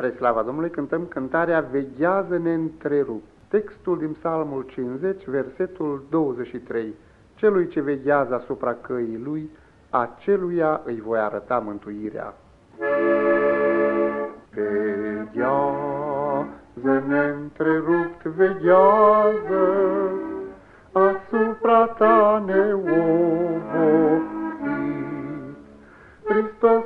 Spre slava Domnului cântăm cântarea Veghează neîntrerupt. Textul din Psalmul 50, versetul 23. Celui ce veghează asupra căii lui, aceluia îi voi arăta mântuirea. Veghează neîntrerupt, veghează asupra ta neobosit. Hristos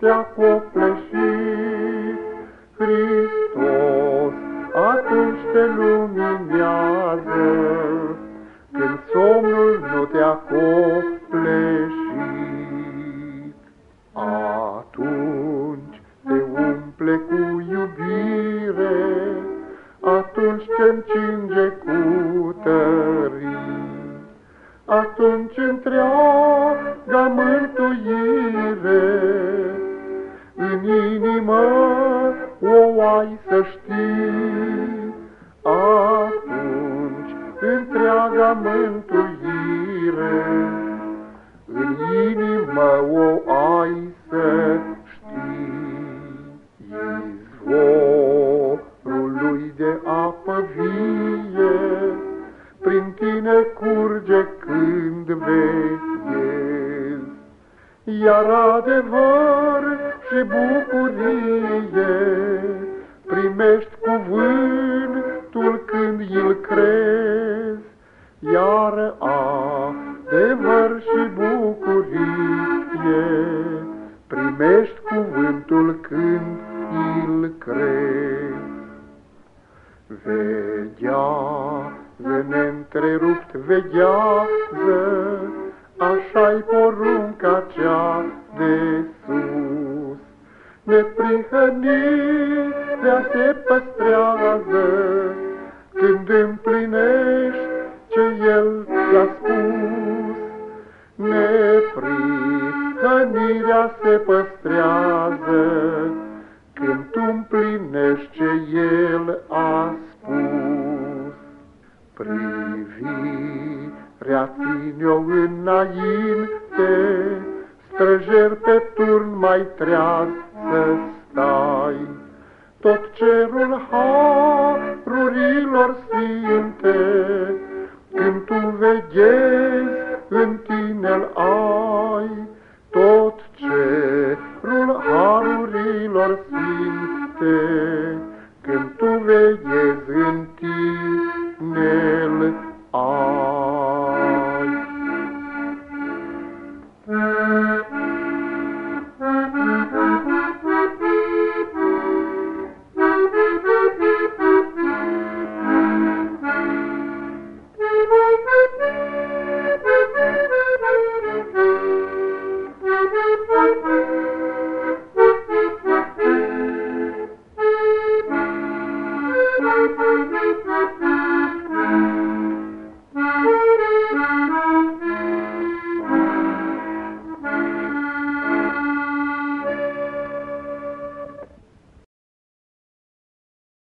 te-a copleșit. Hristos atunci te luminează, când somnul nu te-a copleșit. Atunci te umple cu iubire, atunci te încinge cu tării atunci întreaga mântuire Atunci întreaga mântuire în inimă o ai să știi. Izvorul lui de apă vie prin tine curge când veghezi. Iar adevăr și bucurie primești cuvântul când îl crezi, iar adevăr și bucurie primești cuvântul când îl crezi. Vegea neîntrerupt veghează, Așa-i porunca cea de sus. Neprihănirea se păstrează, Când împlinești ce El ți-a spus. Neprihănirea se păstrează, Când tu împlinești ce El a spus. Privirea ține-o înainte, Străjer pe turn mai treaz să stai. Tot cerul harurilor sfinte, Când tu veghezi, în tine ai. Tot cerul harurilor sfinte, Când tu veghezi, în Thank you.